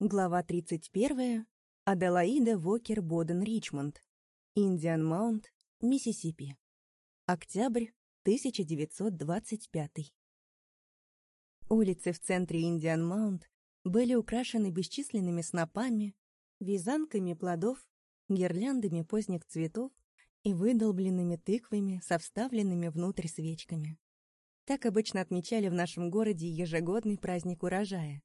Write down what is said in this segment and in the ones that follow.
Глава 31. Аделаида Вокер Боден Ричмонд. Индиан Маунт, Миссисипи. Октябрь 1925. Улицы в центре Индиан Маунт были украшены бесчисленными снопами, вязанками плодов, гирляндами поздних цветов и выдолбленными тыквами со вставленными внутрь свечками. Так обычно отмечали в нашем городе ежегодный праздник урожая.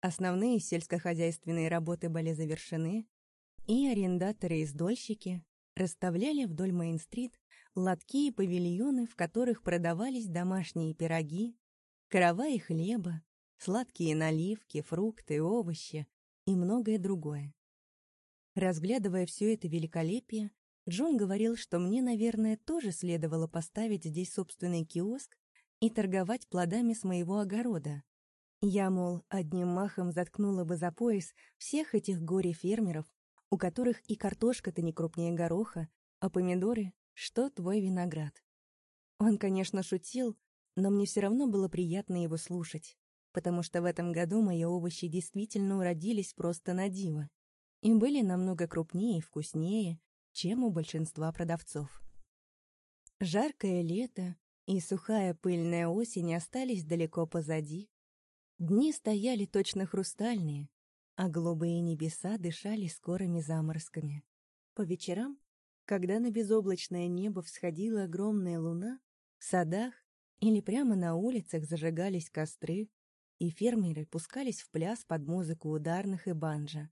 Основные сельскохозяйственные работы были завершены, и арендаторы и издольщики расставляли вдоль Мейн-стрит лотки и павильоны, в которых продавались домашние пироги, караваи хлеба, сладкие наливки, фрукты, овощи и многое другое. Разглядывая все это великолепие, Джон говорил, что мне, наверное, тоже следовало поставить здесь собственный киоск и торговать плодами с моего огорода, я, мол, одним махом заткнула бы за пояс всех этих горе-фермеров, у которых и картошка-то не крупнее гороха, а помидоры — что твой виноград. Он, конечно, шутил, но мне все равно было приятно его слушать, потому что в этом году мои овощи действительно уродились просто на диво и были намного крупнее и вкуснее, чем у большинства продавцов. Жаркое лето и сухая пыльная осень остались далеко позади, Дни стояли точно хрустальные, а голубые небеса дышали скорыми заморозками. По вечерам, когда на безоблачное небо всходила огромная луна, в садах или прямо на улицах зажигались костры, и фермеры пускались в пляс под музыку ударных и банджа.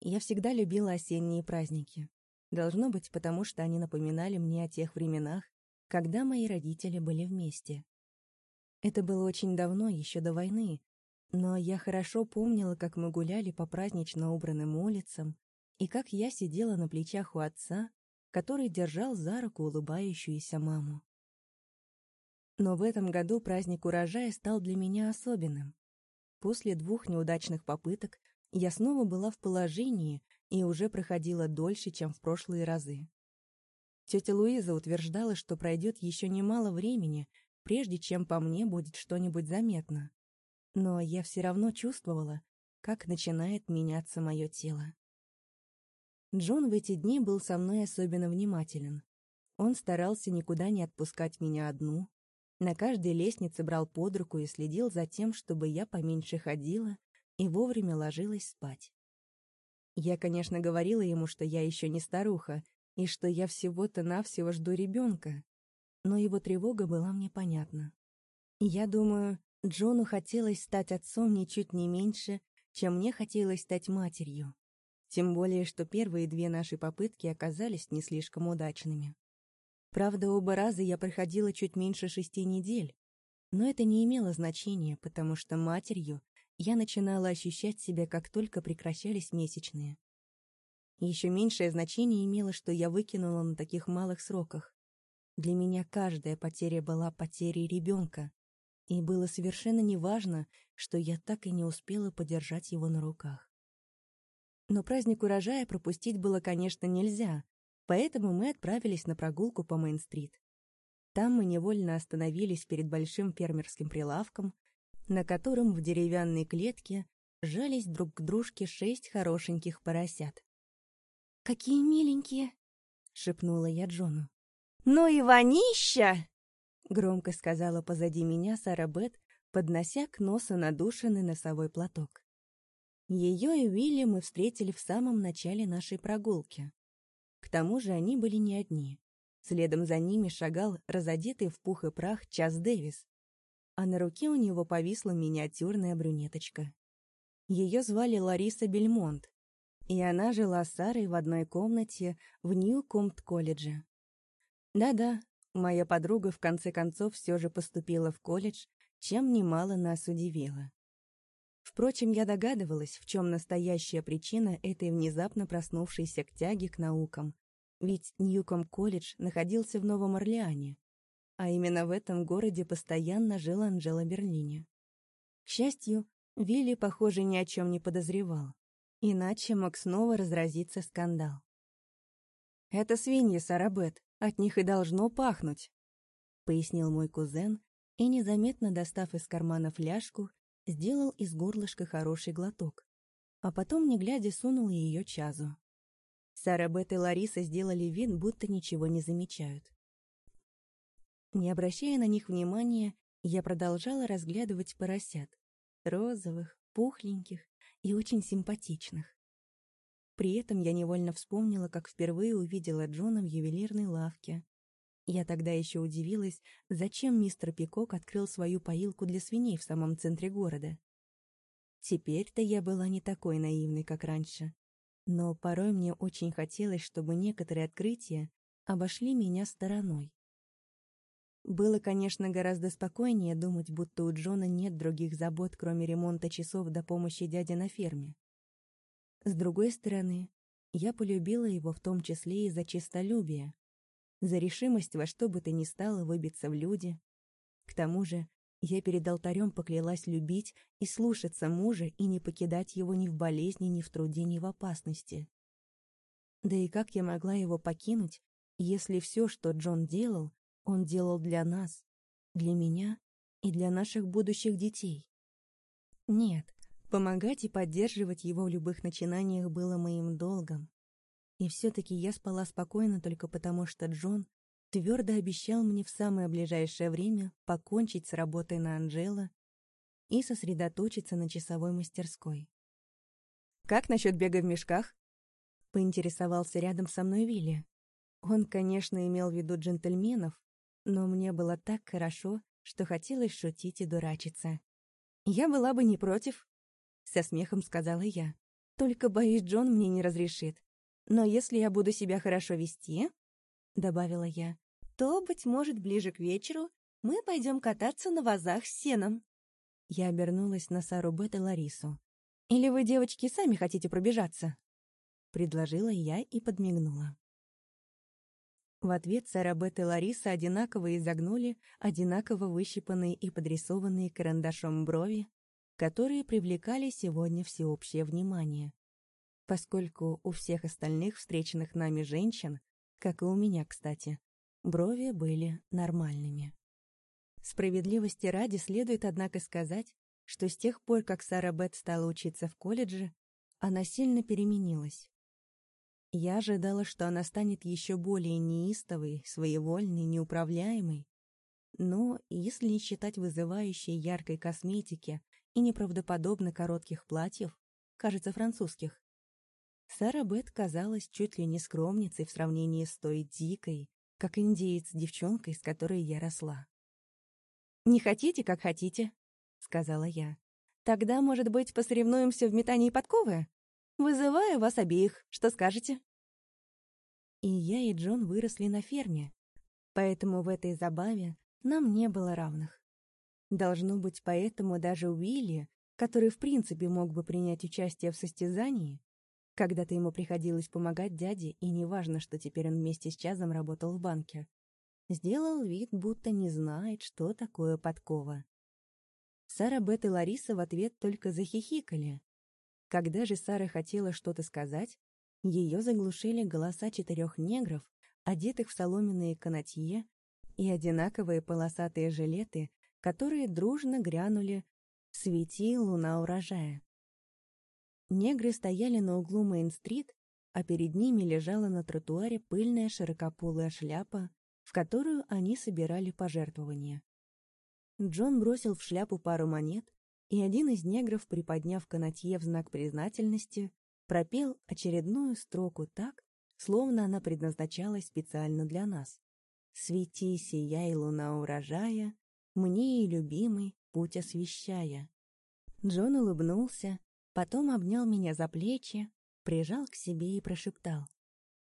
Я всегда любила осенние праздники. Должно быть, потому что они напоминали мне о тех временах, когда мои родители были вместе. Это было очень давно, еще до войны, но я хорошо помнила, как мы гуляли по празднично убранным улицам, и как я сидела на плечах у отца, который держал за руку улыбающуюся маму. Но в этом году праздник урожая стал для меня особенным. После двух неудачных попыток я снова была в положении и уже проходила дольше, чем в прошлые разы. Тетя Луиза утверждала, что пройдет еще немало времени, прежде чем по мне будет что-нибудь заметно. Но я все равно чувствовала, как начинает меняться мое тело. Джон в эти дни был со мной особенно внимателен. Он старался никуда не отпускать меня одну, на каждой лестнице брал под руку и следил за тем, чтобы я поменьше ходила и вовремя ложилась спать. Я, конечно, говорила ему, что я еще не старуха, и что я всего-то навсего жду ребенка, но его тревога была мне понятна. Я думаю, Джону хотелось стать отцом ничуть не меньше, чем мне хотелось стать матерью. Тем более, что первые две наши попытки оказались не слишком удачными. Правда, оба раза я проходила чуть меньше шести недель, но это не имело значения, потому что матерью я начинала ощущать себя, как только прекращались месячные. Еще меньшее значение имело, что я выкинула на таких малых сроках. Для меня каждая потеря была потерей ребенка, и было совершенно неважно, что я так и не успела подержать его на руках. Но праздник урожая пропустить было, конечно, нельзя, поэтому мы отправились на прогулку по Мейн-стрит. Там мы невольно остановились перед большим фермерским прилавком, на котором в деревянной клетке жались друг к дружке шесть хорошеньких поросят. «Какие миленькие!» — шепнула я Джону. «Ну и вонища!» — громко сказала позади меня Сара Бет, поднося к носу надушенный носовой платок. Ее и Уилли мы встретили в самом начале нашей прогулки. К тому же они были не одни. Следом за ними шагал разодетый в пух и прах Час Дэвис, а на руке у него повисла миниатюрная брюнеточка. Ее звали Лариса Бельмонт, и она жила с Сарой в одной комнате в Нью-Комт-колледже. Да-да, моя подруга в конце концов все же поступила в колледж, чем немало нас удивило. Впрочем, я догадывалась, в чем настоящая причина этой внезапно проснувшейся к тяге к наукам. Ведь Ньюком колледж находился в Новом Орлеане, а именно в этом городе постоянно жил Анжела Берлине. К счастью, Вилли, похоже, ни о чем не подозревал. Иначе мог снова разразиться скандал. «Это свиньи, Сарабет», от них и должно пахнуть», — пояснил мой кузен и, незаметно достав из кармана фляжку, сделал из горлышка хороший глоток, а потом, не глядя, сунула ее Чазу. Сара Бет и Лариса сделали вид, будто ничего не замечают. Не обращая на них внимания, я продолжала разглядывать поросят. Розовых, пухленьких и очень симпатичных. При этом я невольно вспомнила, как впервые увидела Джона в ювелирной лавке. Я тогда еще удивилась, зачем мистер Пикок открыл свою поилку для свиней в самом центре города. Теперь-то я была не такой наивной, как раньше. Но порой мне очень хотелось, чтобы некоторые открытия обошли меня стороной. Было, конечно, гораздо спокойнее думать, будто у Джона нет других забот, кроме ремонта часов до помощи дяде на ферме. С другой стороны, я полюбила его в том числе и за честолюбие, за решимость во что бы то ни стало выбиться в люди. К тому же, я перед алтарем поклялась любить и слушаться мужа и не покидать его ни в болезни, ни в труде, ни в опасности. Да и как я могла его покинуть, если все, что Джон делал, он делал для нас, для меня и для наших будущих детей? Нет, помогать и поддерживать его в любых начинаниях было моим долгом. И все-таки я спала спокойно только потому, что Джон твердо обещал мне в самое ближайшее время покончить с работой на Анжела и сосредоточиться на часовой мастерской. «Как насчет бега в мешках?» — поинтересовался рядом со мной Вилли. Он, конечно, имел в виду джентльменов, но мне было так хорошо, что хотелось шутить и дурачиться. «Я была бы не против», — со смехом сказала я. «Только, боюсь, Джон мне не разрешит. Но если я буду себя хорошо вести, — добавила я, — то, быть может, ближе к вечеру мы пойдем кататься на вазах с сеном. Я обернулась на Сару Бет и Ларису. «Или вы, девочки, сами хотите пробежаться?» Предложила я и подмигнула. В ответ Сара Бет и Лариса одинаково изогнули одинаково выщипанные и подрисованные карандашом брови, которые привлекали сегодня всеобщее внимание поскольку у всех остальных встреченных нами женщин, как и у меня, кстати, брови были нормальными. Справедливости ради следует, однако, сказать, что с тех пор, как Сара Бет стала учиться в колледже, она сильно переменилась. Я ожидала, что она станет еще более неистовой, своевольной, неуправляемой. Но, если не считать вызывающей яркой косметики и неправдоподобно коротких платьев, кажется, французских, Сара Бет казалась чуть ли не скромницей в сравнении с той дикой, как индеец девчонкой, с которой я росла. «Не хотите, как хотите», — сказала я. «Тогда, может быть, посоревнуемся в метании подковы? Вызываю вас обеих. Что скажете?» И я, и Джон выросли на ферме, поэтому в этой забаве нам не было равных. Должно быть, поэтому даже Уилли, который в принципе мог бы принять участие в состязании, когда-то ему приходилось помогать дяде, и неважно, что теперь он вместе с Чазом работал в банке. Сделал вид, будто не знает, что такое подкова. Сара, Бет и Лариса в ответ только захихикали. Когда же Сара хотела что-то сказать, ее заглушили голоса четырех негров, одетых в соломенные канатье и одинаковые полосатые жилеты, которые дружно грянули «Свети, луна урожая». Негры стояли на углу Мейн-стрит, а перед ними лежала на тротуаре пыльная широкополая шляпа, в которую они собирали пожертвования. Джон бросил в шляпу пару монет, и один из негров, приподняв канатье в знак признательности, пропел очередную строку так, словно она предназначалась специально для нас. «Свети, сияй, луна урожая, мне и любимый путь освещая». Джон улыбнулся, Потом обнял меня за плечи, прижал к себе и прошептал.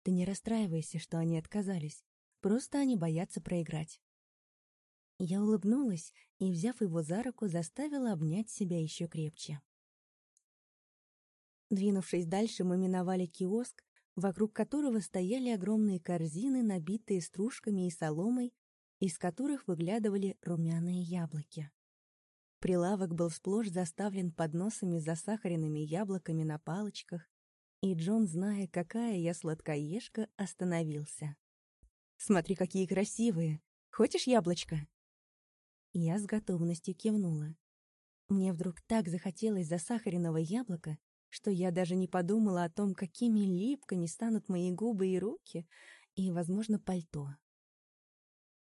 «Ты не расстраивайся, что они отказались. Просто они боятся проиграть». Я улыбнулась и, взяв его за руку, заставила обнять себя еще крепче. Двинувшись дальше, мы миновали киоск, вокруг которого стояли огромные корзины, набитые стружками и соломой, из которых выглядывали румяные яблоки. Прилавок был сплошь заставлен подносами с засахаренными яблоками на палочках, и Джон, зная, какая я сладкоежка, остановился. «Смотри, какие красивые! Хочешь яблочко?» Я с готовностью кивнула. Мне вдруг так захотелось засахаренного яблока, что я даже не подумала о том, какими липкими станут мои губы и руки, и, возможно, пальто.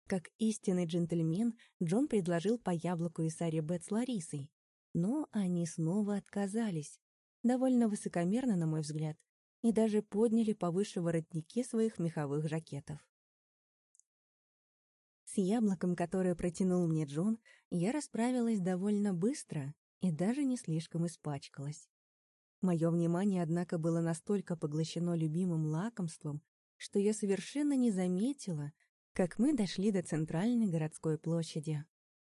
Как истинный джентльмен, Джон предложил по яблоку и Саре Бет с Ларисой, но они снова отказались, довольно высокомерно, на мой взгляд, и даже подняли повыше воротники своих меховых жакетов. С яблоком, которое протянул мне Джон, я расправилась довольно быстро и даже не слишком испачкалась. Мое внимание, однако, было настолько поглощено любимым лакомством, что я совершенно не заметила, как мы дошли до центральной городской площади.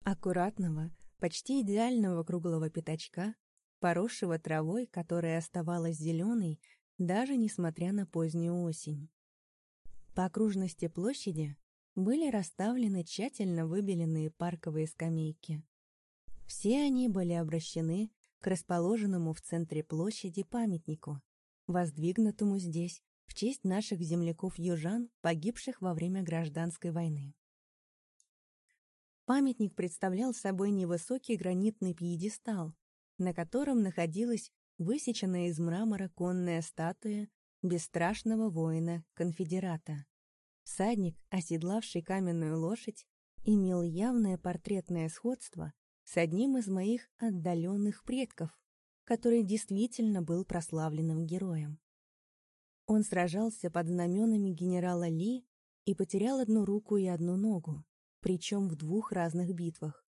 Аккуратного, почти идеального круглого пятачка, поросшего травой, которая оставалась зеленой, даже несмотря на позднюю осень. По окружности площади были расставлены тщательно выбеленные парковые скамейки. Все они были обращены к расположенному в центре площади памятнику, воздвигнутому здесь в честь наших земляков-южан, погибших во время гражданской войны. Памятник представлял собой невысокий гранитный пьедестал, на котором находилась высеченная из мрамора конная статуя бесстрашного воина-конфедерата. Всадник, оседлавший каменную лошадь, имел явное портретное сходство с одним из моих отдаленных предков, который действительно был прославленным героем. Он сражался под знаменами генерала Ли и потерял одну руку и одну ногу, причем в двух разных битвах.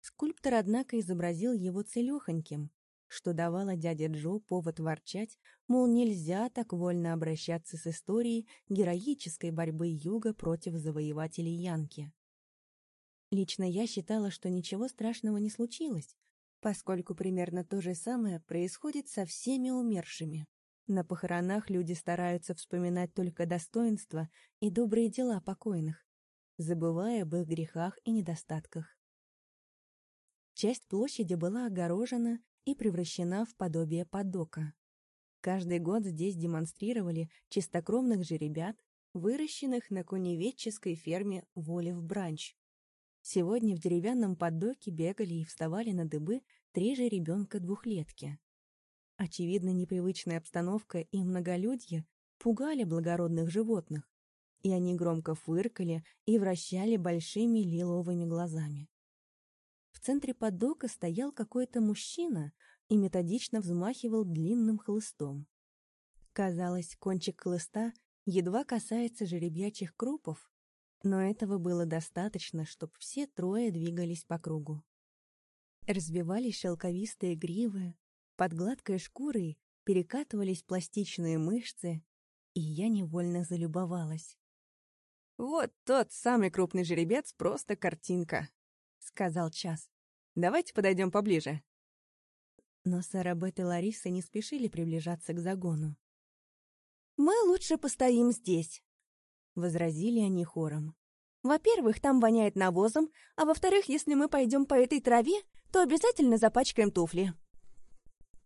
Скульптор, однако, изобразил его целехоньким, что давало дяде Джо повод ворчать, мол, нельзя так вольно обращаться с историей героической борьбы Юга против завоевателей Янки. Лично я считала, что ничего страшного не случилось, поскольку примерно то же самое происходит со всеми умершими. На похоронах люди стараются вспоминать только достоинства и добрые дела покойных, забывая об их грехах и недостатках. Часть площади была огорожена и превращена в подобие подока. Каждый год здесь демонстрировали чистокровных жеребят, выращенных на коневедческой ферме Воли в Бранч. Сегодня в деревянном поддоке бегали и вставали на дыбы три же ребенка двухлетки. Очевидно, непривычная обстановка и многолюдье пугали благородных животных, и они громко фыркали и вращали большими лиловыми глазами. В центре поддока стоял какой-то мужчина и методично взмахивал длинным хлыстом. Казалось, кончик хлыста едва касается жеребьячих крупов, но этого было достаточно, чтобы все трое двигались по кругу. Разбивались шелковистые гривы, под гладкой шкурой перекатывались пластичные мышцы, и я невольно залюбовалась. «Вот тот самый крупный жеребец, просто картинка», — сказал Час. «Давайте подойдем поближе». Но Сара Бет и Лариса не спешили приближаться к загону. «Мы лучше постоим здесь», — возразили они хором. «Во-первых, там воняет навозом, а во-вторых, если мы пойдем по этой траве, то обязательно запачкаем туфли».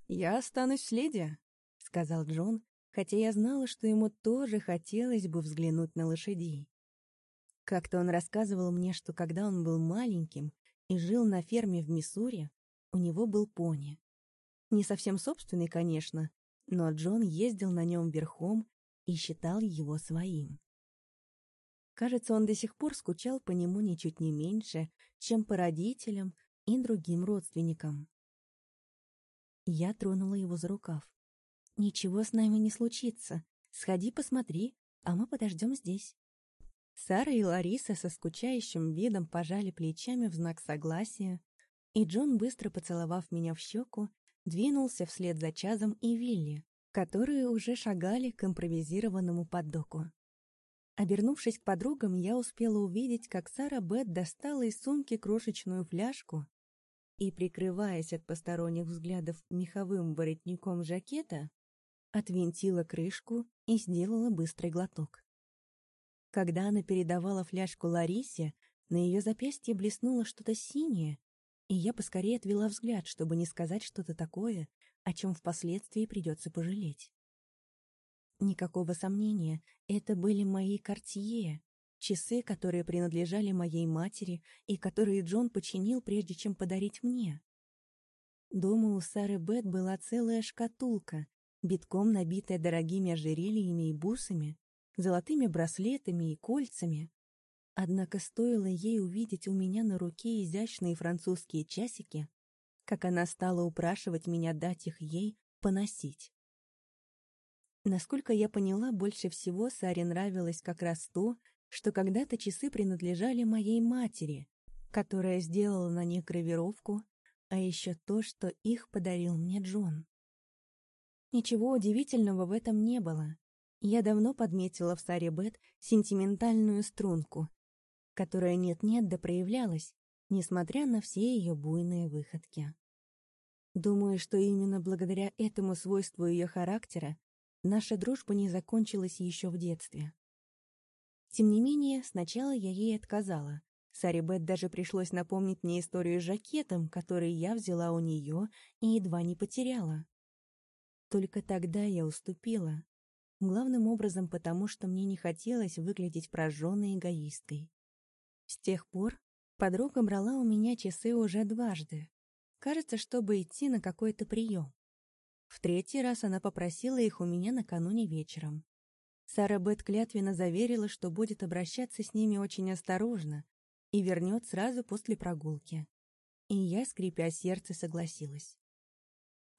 «Я останусь в следе», — сказал Джон, хотя я знала, что ему тоже хотелось бы взглянуть на лошадей. Как-то он рассказывал мне, что когда он был маленьким и жил на ферме в Миссури, у него был пони. Не совсем собственный, конечно, но Джон ездил на нем верхом и считал его своим. Кажется, он до сих пор скучал по нему ничуть не меньше, чем по родителям и другим родственникам. Я тронула его за рукав. «Ничего с нами не случится. Сходи посмотри, а мы подождем здесь». Сара и Лариса со скучающим видом пожали плечами в знак согласия, и Джон, быстро поцеловав меня в щеку, двинулся вслед за Чазом и Вилли, которые уже шагали к импровизированному поддоку. Обернувшись к подругам, я успела увидеть, как Сара Бет достала из сумки крошечную фляжку и, прикрываясь от посторонних взглядов меховым воротником жакета, отвинтила крышку и сделала быстрый глоток. Когда она передавала фляжку Ларисе, на ее запястье блеснуло что-то синее, и я поскорее отвела взгляд, чтобы не сказать что-то такое, о чем впоследствии придется пожалеть. Никакого сомнения, это были мои кортье, часы, которые принадлежали моей матери и которые Джон починил, прежде чем подарить мне. Дома у Сары Бет была целая шкатулка, битком набитая дорогими ожерельями и бусами, золотыми браслетами и кольцами. Однако стоило ей увидеть у меня на руке изящные французские часики, как она стала упрашивать меня дать их ей поносить. Насколько я поняла, больше всего Саре нравилось как раз то, что когда-то часы принадлежали моей матери, которая сделала на них гравировку, а еще то, что их подарил мне Джон. Ничего удивительного в этом не было. Я давно подметила в Саре Бет сентиментальную струнку, которая нет-нет да проявлялась, несмотря на все ее буйные выходки. Думаю, что именно благодаря этому свойству ее характера наша дружба не закончилась еще в детстве. Тем не менее, сначала я ей отказала. Саре Бет даже пришлось напомнить мне историю с жакетом, который я взяла у нее и едва не потеряла. Только тогда я уступила. Главным образом потому, что мне не хотелось выглядеть прожженной эгоисткой. С тех пор подруга брала у меня часы уже дважды. Кажется, чтобы идти на какой-то прием. В третий раз она попросила их у меня накануне вечером. Сара Бет клятвенно заверила, что будет обращаться с ними очень осторожно и вернет сразу после прогулки. И я, скрипя сердце, согласилась.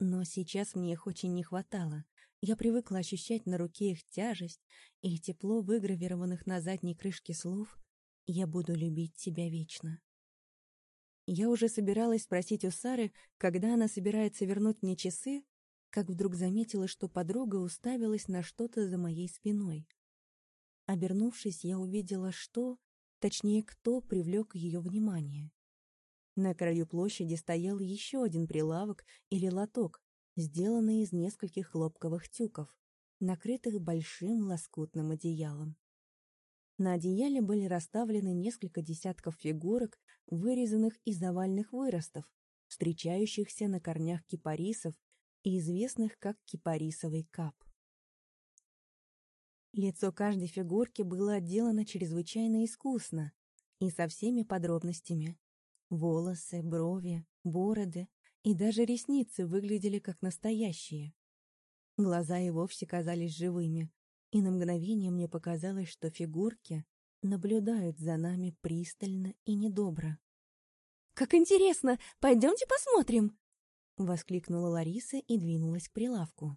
Но сейчас мне их очень не хватало. Я привыкла ощущать на руке их тяжесть и тепло выгравированных на задней крышке слов «Я буду любить тебя вечно». Я уже собиралась спросить у Сары, когда она собирается вернуть мне часы, как вдруг заметила, что подруга уставилась на что-то за моей спиной. Обернувшись, я увидела, что, точнее, кто привлек ее внимание. На краю площади стоял еще один прилавок или лоток, сделанный из нескольких хлопковых тюков, накрытых большим лоскутным одеялом. На одеяле были расставлены несколько десятков фигурок, вырезанных из овальных выростов, встречающихся на корнях кипарисов и известных как кипарисовый кап. Лицо каждой фигурки было отделано чрезвычайно искусно и со всеми подробностями. Волосы, брови, бороды и даже ресницы выглядели как настоящие. Глаза и вовсе казались живыми, и на мгновение мне показалось, что фигурки наблюдают за нами пристально и недобро. «Как интересно! Пойдемте посмотрим!» Воскликнула Лариса и двинулась к прилавку.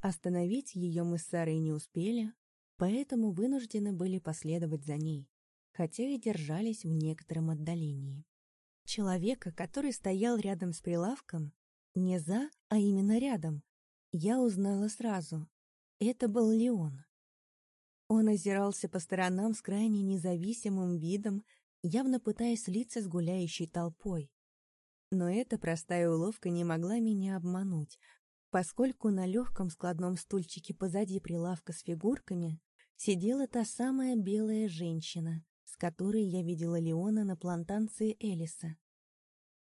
Остановить ее мы с Сарой не успели, поэтому вынуждены были последовать за ней, хотя и держались в некотором отдалении. Человека, который стоял рядом с прилавком, не за, а именно рядом, я узнала сразу. Это был Леон. Он озирался по сторонам с крайне независимым видом, явно пытаясь слиться с гуляющей толпой. Но эта простая уловка не могла меня обмануть, поскольку на легком складном стульчике позади прилавка с фигурками сидела та самая белая женщина, с которой я видела Леона на плантации Элиса.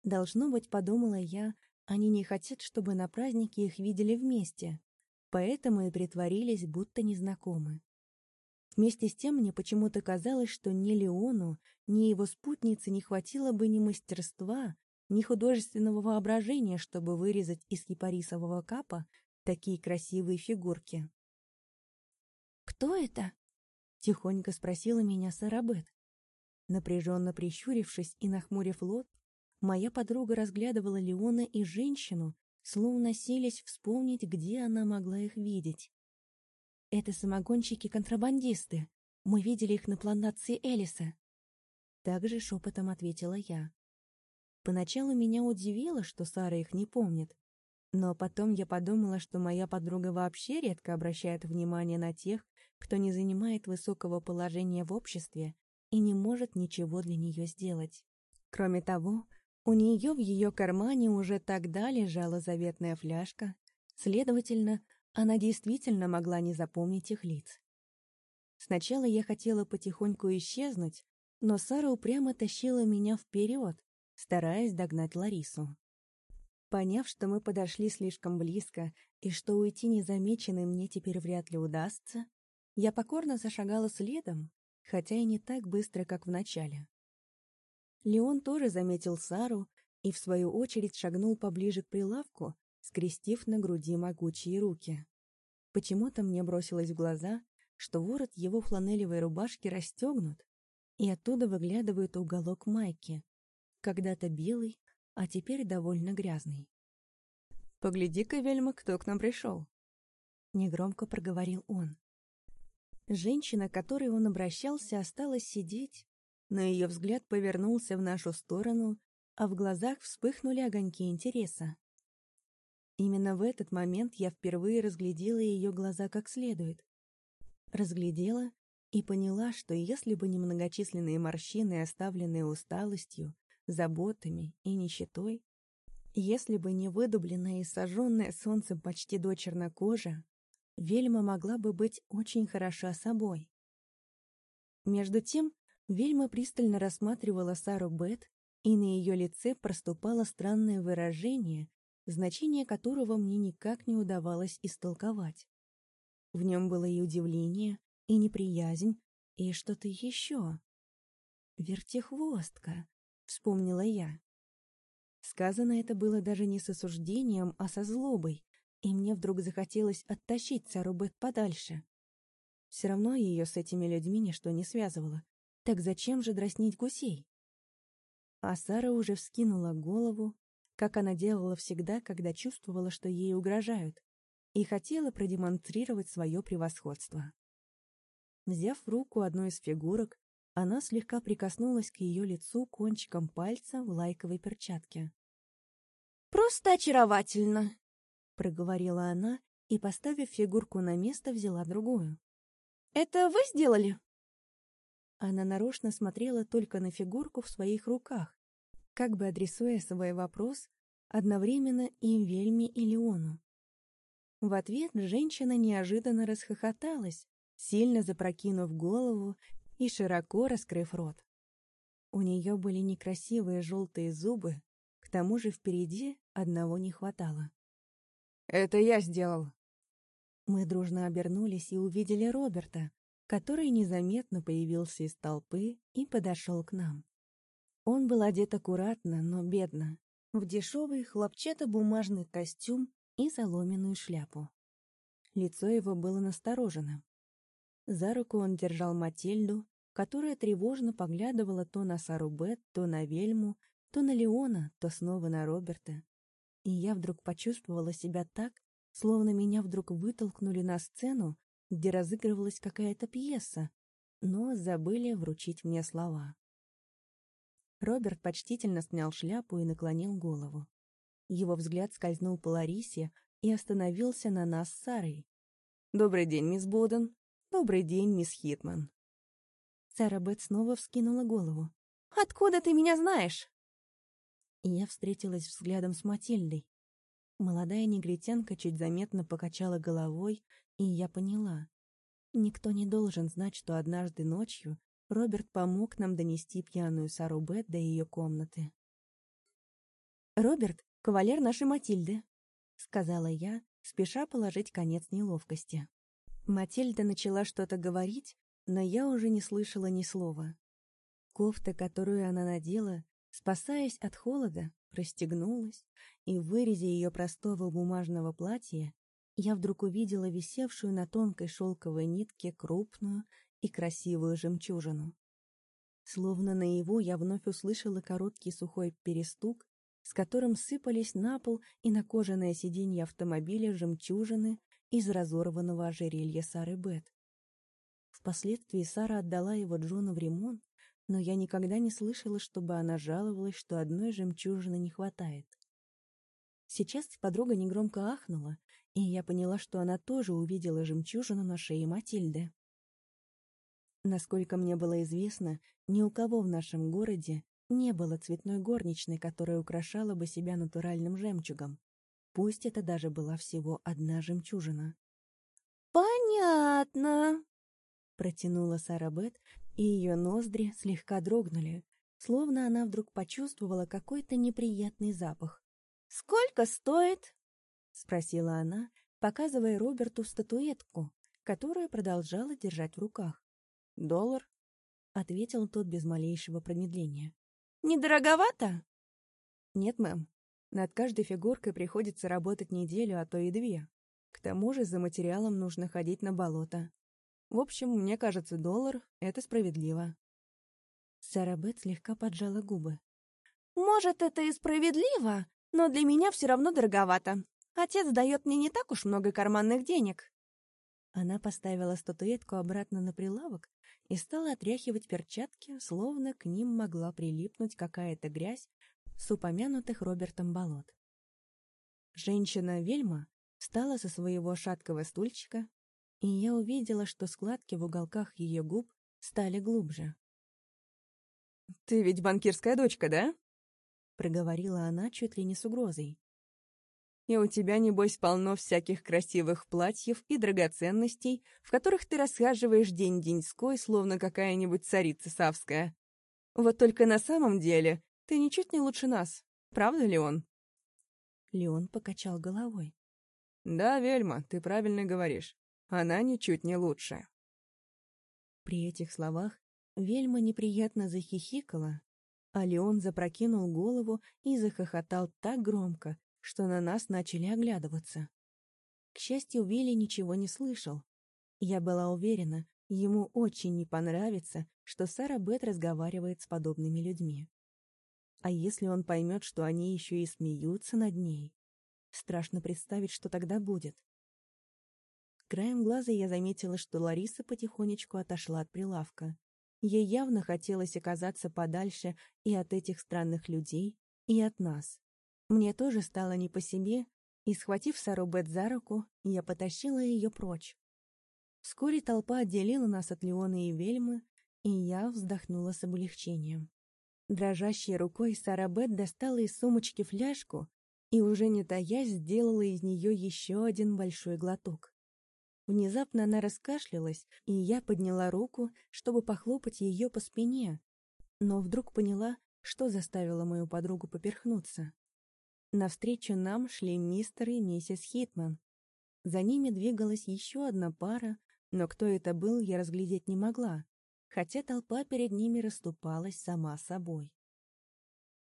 Должно быть, подумала я, они не хотят, чтобы на празднике их видели вместе, поэтому и притворились, будто незнакомы. Вместе с тем мне почему-то казалось, что ни Леону, ни его спутнице не хватило бы ни мастерства, ни художественного воображения, чтобы вырезать из кипарисового капа такие красивые фигурки. «Кто это?» — тихонько спросила меня Сарабет. Напряженно прищурившись и нахмурив лоб, моя подруга разглядывала Леона и женщину, словно селись вспомнить, где она могла их видеть. «Это самогонщики-контрабандисты. Мы видели их на плантации Элиса». Также шепотом ответила я. Поначалу меня удивило, что Сара их не помнит. Но потом я подумала, что моя подруга вообще редко обращает внимание на тех, кто не занимает высокого положения в обществе и не может ничего для нее сделать. Кроме того, у нее в ее кармане уже тогда лежала заветная фляжка, следовательно, она действительно могла не запомнить их лиц. Сначала я хотела потихоньку исчезнуть, но Сара упрямо тащила меня вперед, стараясь догнать Ларису. Поняв, что мы подошли слишком близко и что уйти незамеченной мне теперь вряд ли удастся, я покорно зашагала следом, хотя и не так быстро, как в начале. Леон тоже заметил Сару и, в свою очередь, шагнул поближе к прилавку, скрестив на груди могучие руки. Почему-то мне бросилось в глаза, что ворот его фланелевой рубашки расстегнут, и оттуда выглядывает уголок майки, когда-то белый, а теперь довольно грязный. «Погляди-ка, Вельма, кто к нам пришел!» Негромко проговорил он. Женщина, к которой он обращался, осталась сидеть, но ее взгляд повернулся в нашу сторону, а в глазах вспыхнули огоньки интереса. Именно в этот момент я впервые разглядела ее глаза как следует. Разглядела и поняла, что если бы не многочисленные морщины, оставленные усталостью, заботами и нищетой, если бы не выдубленная и сожженная солнцем почти до чернокожа, Вельма могла бы быть очень хороша собой. Между тем, Вельма пристально рассматривала Сару Бет, и на ее лице проступало странное выражение, значение которого мне никак не удавалось истолковать. В нем было и удивление, и неприязнь, и что-то еще. «Вертихвостка», — вспомнила я. Сказано это было даже не с осуждением, а со злобой, и мне вдруг захотелось оттащить Сару Бет подальше. Все равно ее с этими людьми ничто не связывало. Так зачем же дразнить гусей? А Сара уже вскинула голову, как она делала всегда, когда чувствовала, что ей угрожают, и хотела продемонстрировать свое превосходство. Взяв в руку одну из фигурок, она слегка прикоснулась к ее лицу кончиком пальца в лайковой перчатке. «Просто очаровательно!» — проговорила она и, поставив фигурку на место, взяла другую. «Это вы сделали?» Она нарочно смотрела только на фигурку в своих руках, как бы адресуя свой вопрос одновременно и Вельме, и Леону. В ответ женщина неожиданно расхохоталась, сильно запрокинув голову и широко раскрыв рот. У нее были некрасивые желтые зубы, к тому же впереди одного не хватало. «Это я сделал». Мы дружно обернулись и увидели Роберта, который незаметно появился из толпы и подошел к нам. Он был одет аккуратно, но бедно, в дешевый хлопчатобумажный костюм и соломенную шляпу. Лицо его было насторожено. За руку он держал Матильду, которая тревожно поглядывала то на Сару Бет, то на Вельму, то на Леона, то снова на Роберта. И я вдруг почувствовала себя так, словно меня вдруг вытолкнули на сцену, где разыгрывалась какая-то пьеса, но забыли вручить мне слова. Роберт почтительно снял шляпу и наклонил голову. Его взгляд скользнул по Ларисе и остановился на нас с Сарой. «Добрый день, мисс Боден. Добрый день, мисс Хитман». Сара Бет снова вскинула голову. «Откуда ты меня знаешь?» Я встретилась взглядом с Матильдой. Молодая негритянка чуть заметно покачала головой, и я поняла. Никто не должен знать, что однажды ночью Роберт помог нам донести пьяную Сару Бет до ее комнаты. «Роберт — кавалер нашей Матильды», — сказала я, спеша положить конец неловкости. Матильда начала что-то говорить, но я уже не слышала ни слова. Кофта, которую она надела, спасаясь от холода, расстегнулась, и в вырезе ее простого бумажного платья я вдруг увидела висевшую на тонкой шелковой нитке крупную и красивую жемчужину. Словно наяву я вновь услышала короткий сухой перестук, с которым сыпались на пол и на кожаное сиденье автомобиля жемчужины из разорванного ожерелья Сары Бет. Впоследствии Сара отдала его Джону в ремонт, но я никогда не слышала, чтобы она жаловалась, что одной жемчужины не хватает. Сейчас подруга негромко ахнула, и я поняла, что она тоже увидела жемчужину на шее Матильды. Насколько мне было известно, ни у кого в нашем городе не было цветной горничной, которая украшала бы себя натуральным жемчугом. Пусть это даже была всего одна жемчужина. «Понятно», — протянула Сара Бет, и ее ноздри слегка дрогнули, словно она вдруг почувствовала какой-то неприятный запах. «Сколько стоит?» — спросила она, показывая Роберту статуэтку, которую продолжала держать в руках. «Доллар?» — ответил тот без малейшего промедления. «Не дороговато?» Нет, мэм. Над каждой фигуркой приходится работать неделю, а то и две. К тому же за материалом нужно ходить на болото. В общем, мне кажется, доллар — это справедливо. Сара Бет слегка поджала губы. «Может, это и справедливо, но для меня все равно дороговато. Отец дает мне не так уж много карманных денег». Она поставила статуэтку обратно на прилавок и стала отряхивать перчатки, словно к ним могла прилипнуть какая-то грязь с упомянутых Робертом болот. Женщина-вельма встала со своего шаткого стульчика, и я увидела, что складки в уголках ее губ стали глубже. «Ты ведь банкирская дочка, да?» — проговорила она чуть ли не с угрозой. И у тебя, небось, полно всяких красивых платьев и драгоценностей, в которых ты расхаживаешь день-деньской, словно какая-нибудь царица савская. Вот только на самом деле ты ничуть не лучше нас. Правда, Леон?» Леон покачал головой. «Да, Вельма, ты правильно говоришь. Она ничуть не лучше». При этих словах Вельма неприятно захихикала, а Леон запрокинул голову и захохотал так громко, что на нас начали оглядываться. К счастью, Вилли ничего не слышал. Я была уверена, ему очень не понравится, что Сара Бет разговаривает с подобными людьми. А если он поймет, что они еще и смеются над ней? Страшно представить, что тогда будет. Краем глаза я заметила, что Лариса потихонечку отошла от прилавка. Ей явно хотелось оказаться подальше и от этих странных людей, и от нас. Мне тоже стало не по себе, и, схватив Сару Бет за руку, я потащила ее прочь. Вскоре толпа отделила нас от Леона и Вельмы, и я вздохнула с облегчением. Дрожащей рукой Сара Бет достала из сумочки фляжку и, уже не таясь, сделала из нее еще один большой глоток. Внезапно она раскашлялась, и я подняла руку, чтобы похлопать ее по спине, но вдруг поняла, что заставило мою подругу поперхнуться. Навстречу нам шли мистер и миссис Хитман. За ними двигалась еще одна пара, но кто это был, я разглядеть не могла, хотя толпа перед ними расступалась сама собой.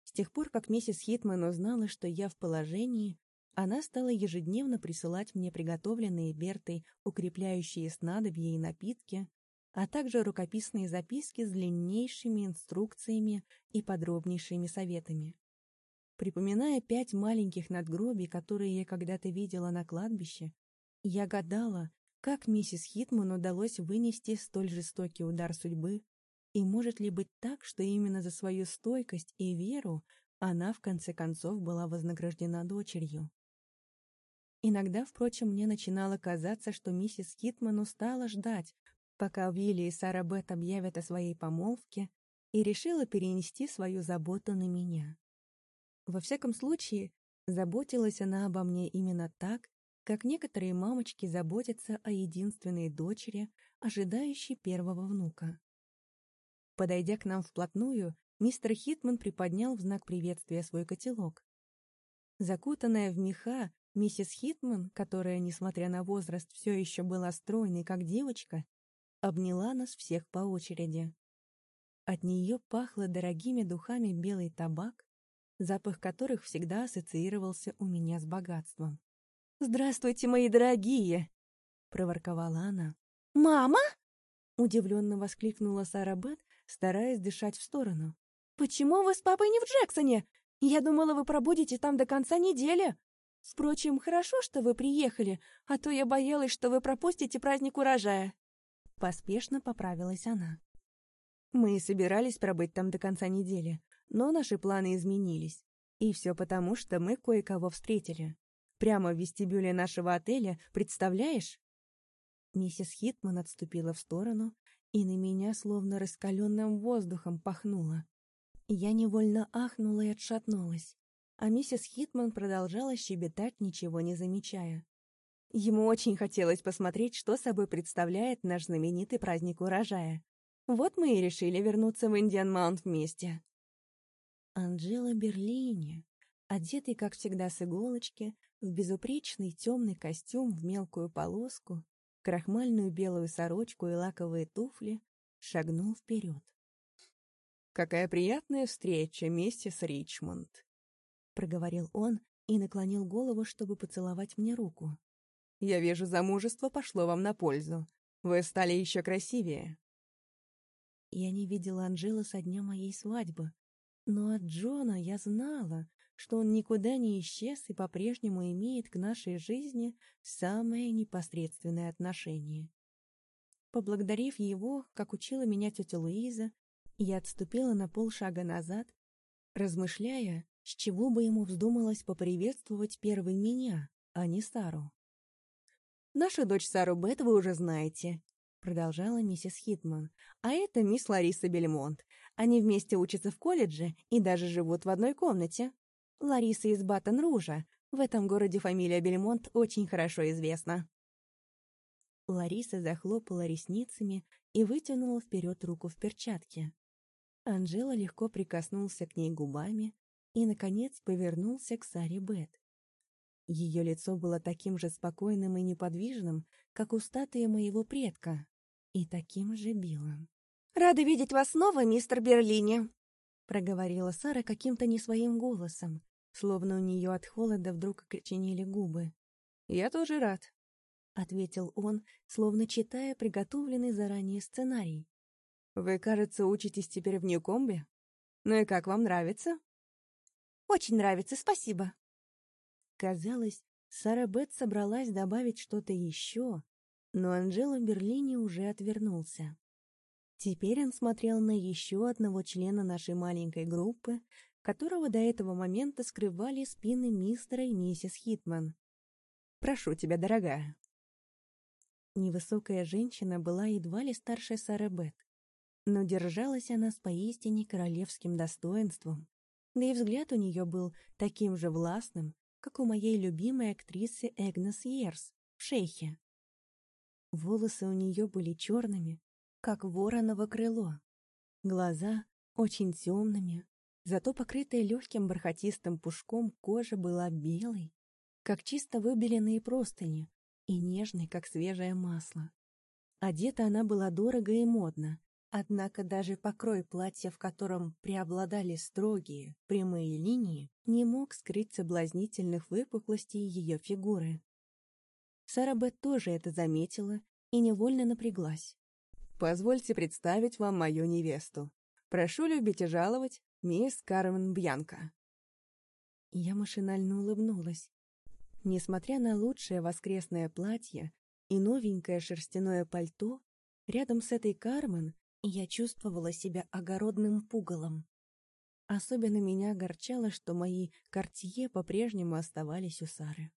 С тех пор, как миссис Хитман узнала, что я в положении, она стала ежедневно присылать мне приготовленные Бертой укрепляющие снадобья и напитки, а также рукописные записки с длиннейшими инструкциями и подробнейшими советами. Припоминая пять маленьких надгробий, которые я когда-то видела на кладбище, я гадала, как миссис Хитман удалось вынести столь жестокий удар судьбы, и может ли быть так, что именно за свою стойкость и веру она, в конце концов, была вознаграждена дочерью. Иногда, впрочем, мне начинало казаться, что миссис Хитман устала ждать, пока Вилли и Сара Бет объявят о своей помолвке, и решила перенести свою заботу на меня. Во всяком случае, заботилась она обо мне именно так, как некоторые мамочки заботятся о единственной дочери, ожидающей первого внука. Подойдя к нам вплотную, мистер Хитман приподнял в знак приветствия свой котелок. Закутанная в меха, миссис Хитман, которая, несмотря на возраст, все еще была стройной, как девочка, обняла нас всех по очереди. От нее пахло дорогими духами белый табак, запах которых всегда ассоциировался у меня с богатством. «Здравствуйте, мои дорогие!» — проворковала она. «Мама?» — удивленно воскликнула Сара Бет, стараясь дышать в сторону. «Почему вы с папой не в Джексоне? Я думала, вы пробудете там до конца недели. Впрочем, хорошо, что вы приехали, а то я боялась, что вы пропустите праздник урожая». Поспешно поправилась она. Мы собирались пробыть там до конца недели, но наши планы изменились. И все потому, что мы кое-кого встретили. Прямо в вестибюле нашего отеля, представляешь? Миссис Хитман отступила в сторону, и на меня словно раскаленным воздухом пахнуло. Я невольно ахнула и отшатнулась, а миссис Хитман продолжала щебетать, ничего не замечая. Ему очень хотелось посмотреть, что собой представляет наш знаменитый праздник урожая. Вот мы и решили вернуться в Индиан Маунт вместе. Анжела Берлини, одетый, как всегда, с иголочки, в безупречный темный костюм в мелкую полоску, крахмальную белую сорочку и лаковые туфли, шагнул вперед. «Какая приятная встреча, миссис Ричмонд!» — проговорил он и наклонил голову, чтобы поцеловать мне руку. «Я вижу, замужество пошло вам на пользу. Вы стали еще красивее». Я не видела Анжелы со дня моей свадьбы, но от Джона я знала, что он никуда не исчез и по-прежнему имеет к нашей жизни самое непосредственное отношение. Поблагодарив его, как учила меня тетя Луиза, я отступила на полшага назад, размышляя, с чего бы ему вздумалось поприветствовать первой меня, а не Сару. «Нашу дочь Сару Бет вы уже знаете», — продолжала миссис Хитман. «А это мисс Лариса Бельмонт. Они вместе учатся в колледже и даже живут в одной комнате. Лариса из Баттон-Ружа. В этом городе фамилия Бельмонт очень хорошо известна». Лариса захлопала ресницами и вытянула вперед руку в перчатке. Анжела легко прикоснулся к ней губами и, наконец, повернулся к Саре Бет. Ее лицо было таким же спокойным и неподвижным, как у статуи моего предка, и таким же белым. «Рада видеть вас снова, мистер Берлини», — проговорила Сара каким-то не своим голосом, словно у нее от холода вдруг окоченели губы. «Я тоже рад», — ответил он, словно читая приготовленный заранее сценарий. «Вы, кажется, учитесь теперь в Нью-Комбе? Ну и как вам нравится?» «Очень нравится, спасибо». Казалось, Сара Бет собралась добавить что-то еще, но Анжела в Берлине уже отвернулся. Теперь он смотрел на еще одного члена нашей маленькой группы, которого до этого момента скрывали спины мистера и миссис Хитман. «Прошу тебя, дорогая». Невысокая женщина была едва ли старше Сары Бет, но держалась она с поистине королевским достоинством, да и взгляд у нее был таким же властным, как у моей любимой актрисы Эгнес Йерс в «Шейхе». Волосы у нее были черными, как вороново крыло, глаза очень темными, зато покрытая легким бархатистым пушком кожа была белой, как чисто выбеленные простыни, и нежной, как свежее масло. Одета она была дорого и модно, Однако даже покрой платья, в котором преобладали строгие, прямые линии, не мог скрыть соблазнительных выпуклостей ее фигуры. Сара Бет тоже это заметила и невольно напряглась. «Позвольте представить вам мою невесту. Прошу любить и жаловать, мисс Кармен Бьянка». Я машинально улыбнулась. Несмотря на лучшее воскресное платье и новенькое шерстяное пальто, рядом с этой Кармен я чувствовала себя огородным пугалом. Особенно меня огорчало, что мои кортье по-прежнему оставались у Сары.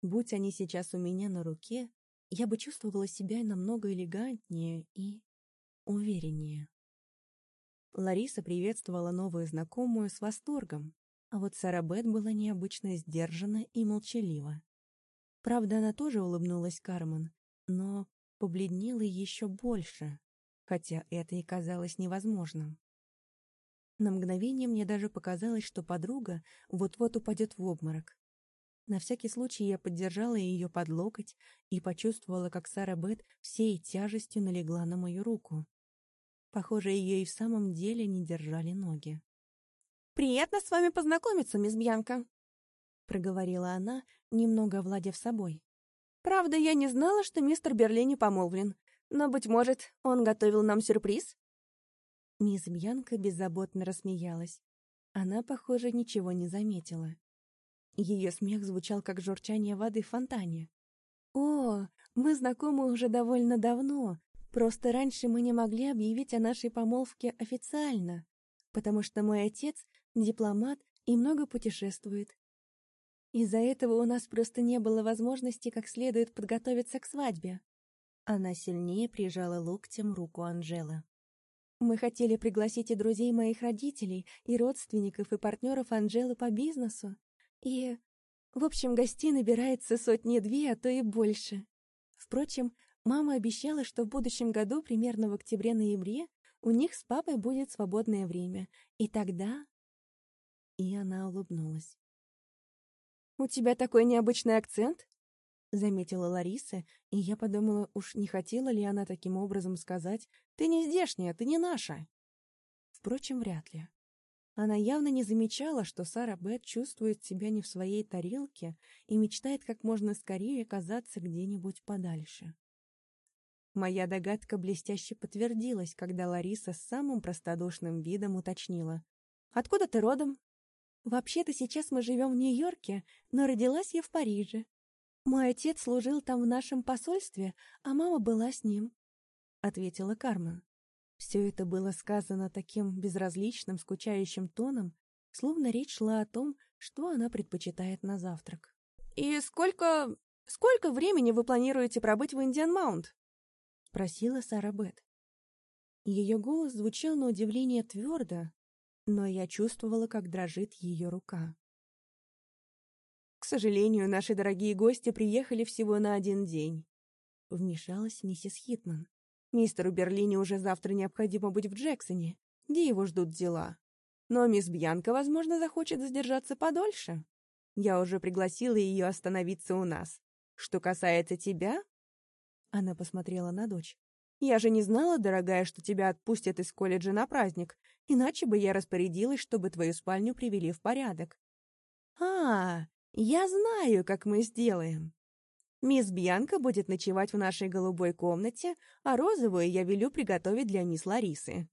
Будь они сейчас у меня на руке, я бы чувствовала себя намного элегантнее и увереннее. Лариса приветствовала новую знакомую с восторгом, а вот Сара Бет была необычно сдержана и молчалива. Правда, она тоже улыбнулась Кармен, но побледнела еще больше, хотя это и казалось невозможным. На мгновение мне даже показалось, что подруга вот-вот упадет в обморок. На всякий случай я поддержала ее под локоть и почувствовала, как Сара Бет всей тяжестью налегла на мою руку. Похоже, ее и в самом деле не держали ноги. «Приятно с вами познакомиться, мисс Бьянка», — проговорила она, немного овладев собой. «Правда, я не знала, что мистер Берлини помолвлен. Но, быть может, он готовил нам сюрприз?» Мисс Бьянка беззаботно рассмеялась. Она, похоже, ничего не заметила. Ее смех звучал, как журчание воды в фонтане. «О, мы знакомы уже довольно давно, просто раньше мы не могли объявить о нашей помолвке официально, потому что мой отец — дипломат и много путешествует. Из-за этого у нас просто не было возможности как следует подготовиться к свадьбе. Она сильнее прижала локтем руку Анжелы. «Мы хотели пригласить и друзей моих родителей, и родственников, и партнеров Анжелы по бизнесу. И... В общем, гостей набирается сотни-две, а то и больше. Впрочем, мама обещала, что в будущем году, примерно в октябре-ноябре, у них с папой будет свободное время. И тогда...» И она улыбнулась. «У тебя такой необычный акцент?» — заметила Лариса, и я подумала, уж не хотела ли она таким образом сказать «Ты не здешняя, ты не наша». Впрочем, вряд ли. Она явно не замечала, что Сара Бет чувствует себя не в своей тарелке и мечтает как можно скорее оказаться где-нибудь подальше. Моя догадка блестяще подтвердилась, когда Лариса с самым простодушным видом уточнила. «Откуда ты родом?» «Вообще-то сейчас мы живем в Нью-Йорке, но родилась я в Париже. Мой отец служил там в нашем посольстве, а мама была с ним», — ответила Кармен. Все это было сказано таким безразличным, скучающим тоном, словно речь шла о том, что она предпочитает на завтрак. «И сколько... сколько времени вы планируете пробыть в Индиан Маунт?» — спросила Сара Бет. Ее голос звучал на удивление твердо, но я чувствовала, как дрожит ее рука. «К сожалению, наши дорогие гости приехали всего на один день», — вмешалась миссис Хитман. «Мистеру Берлине уже завтра необходимо быть в Джексоне, где его ждут дела. Но мисс Бьянка, возможно, захочет задержаться подольше. Я уже пригласила ее остановиться у нас. Что касается тебя, она посмотрела на дочь. «Я же не знала, дорогая, что тебя отпустят из колледжа на праздник, иначе бы я распорядилась, чтобы твою спальню привели в порядок». «А, я знаю, как мы сделаем. Мисс Бьянка будет ночевать в нашей голубой комнате, а розовую я велю приготовить для мисс Ларисы».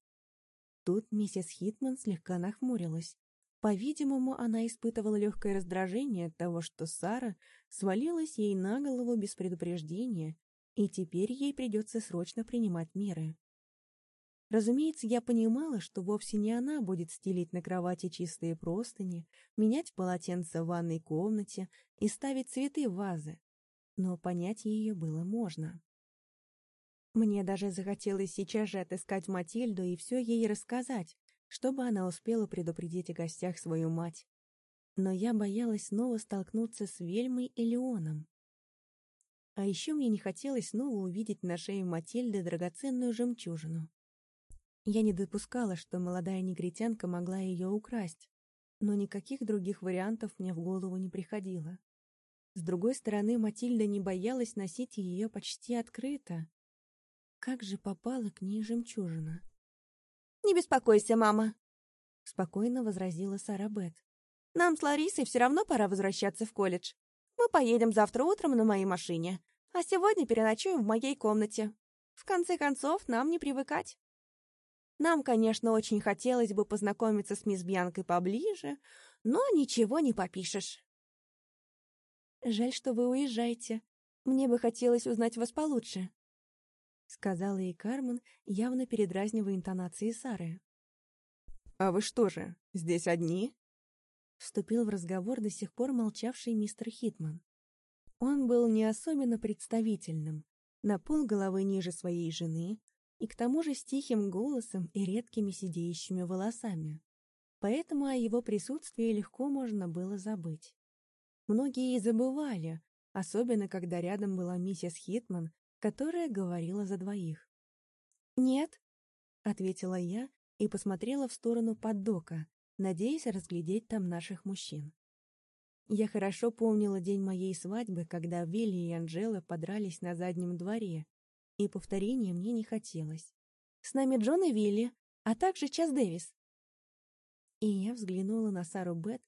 Тут миссис Хитман слегка нахмурилась. По-видимому, она испытывала легкое раздражение от того, что Сара свалилась ей на голову без предупреждения и теперь ей придется срочно принимать меры. Разумеется, я понимала, что вовсе не она будет стелить на кровати чистые простыни, менять полотенца в ванной комнате и ставить цветы в вазы, но понять ее было можно. Мне даже захотелось сейчас же отыскать Матильду и все ей рассказать, чтобы она успела предупредить о гостях свою мать. Но я боялась снова столкнуться с Вельмой и Леоном. А еще мне не хотелось снова увидеть на шее Матильды драгоценную жемчужину. Я не допускала, что молодая негритянка могла ее украсть, но никаких других вариантов мне в голову не приходило. С другой стороны, Матильда не боялась носить ее почти открыто. Как же попала к ней жемчужина? «Не беспокойся, мама», — спокойно возразила Сара Бет. «Нам с Ларисой все равно пора возвращаться в колледж. Поедем завтра утром на моей машине, а сегодня переночуем в моей комнате. В конце концов, нам не привыкать. Нам, конечно, очень хотелось бы познакомиться с мисс Бьянкой поближе, но ничего не попишешь. Жаль, что вы уезжаете. Мне бы хотелось узнать вас получше, — сказала ей Кармен, явно передразнивая интонации Сары. «А вы что же, здесь одни?» Вступил в разговор до сих пор молчавший мистер Хитман. Он был не особенно представительным, на пол головы ниже своей жены и к тому же с тихим голосом и редкими сидеющими волосами. Поэтому о его присутствии легко можно было забыть. Многие и забывали, особенно когда рядом была миссис Хитман, которая говорила за двоих. «Нет», — ответила я и посмотрела в сторону поддока, надеясь разглядеть там наших мужчин. Я хорошо помнила день моей свадьбы, когда Вилли и Анжела подрались на заднем дворе, и повторения мне не хотелось. С нами Джон и Вилли, а также Час Дэвис. И я взглянула на Сару Бет,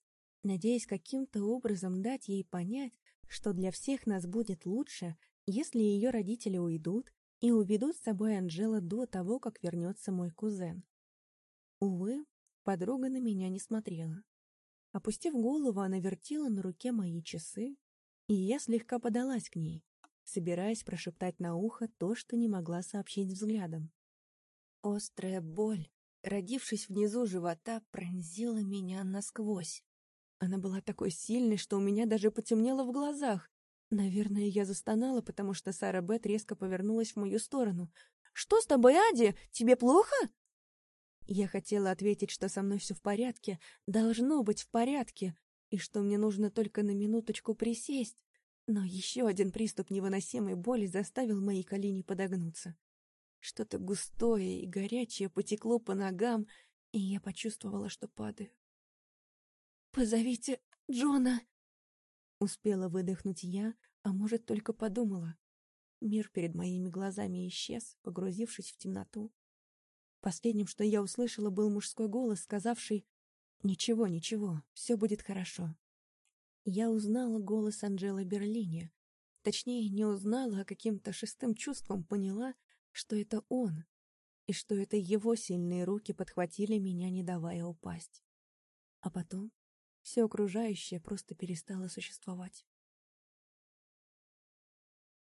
надеясь каким-то образом дать ей понять, что для всех нас будет лучше, если ее родители уйдут и уведут с собой Анжела до того, как вернется мой кузен. Увы, подруга на меня не смотрела. Опустив голову, она вертела на руке мои часы, и я слегка подалась к ней, собираясь прошептать на ухо то, что не могла сообщить взглядом. Острая боль, родившись внизу живота, пронзила меня насквозь. Она была такой сильной, что у меня даже потемнело в глазах. Наверное, я застонала, потому что Сара Бет резко повернулась в мою сторону. «Что с тобой, Ади? Тебе плохо?» Я хотела ответить, что со мной все в порядке, должно быть в порядке, и что мне нужно только на минуточку присесть, но еще один приступ невыносимой боли заставил мои колени подогнуться. Что-то густое и горячее потекло по ногам, и я почувствовала, что падаю. «Позовите Джона!» Успела выдохнуть я, а может, только подумала. Мир перед моими глазами исчез, погрузившись в темноту. Последним, что я услышала, был мужской голос, сказавший Ничего, ничего, все будет хорошо. Я узнала голос Анджелы Берлини. Точнее, не узнала, а каким-то шестым чувством поняла, что это он, и что это его сильные руки подхватили меня, не давая упасть. А потом все окружающее просто перестало существовать.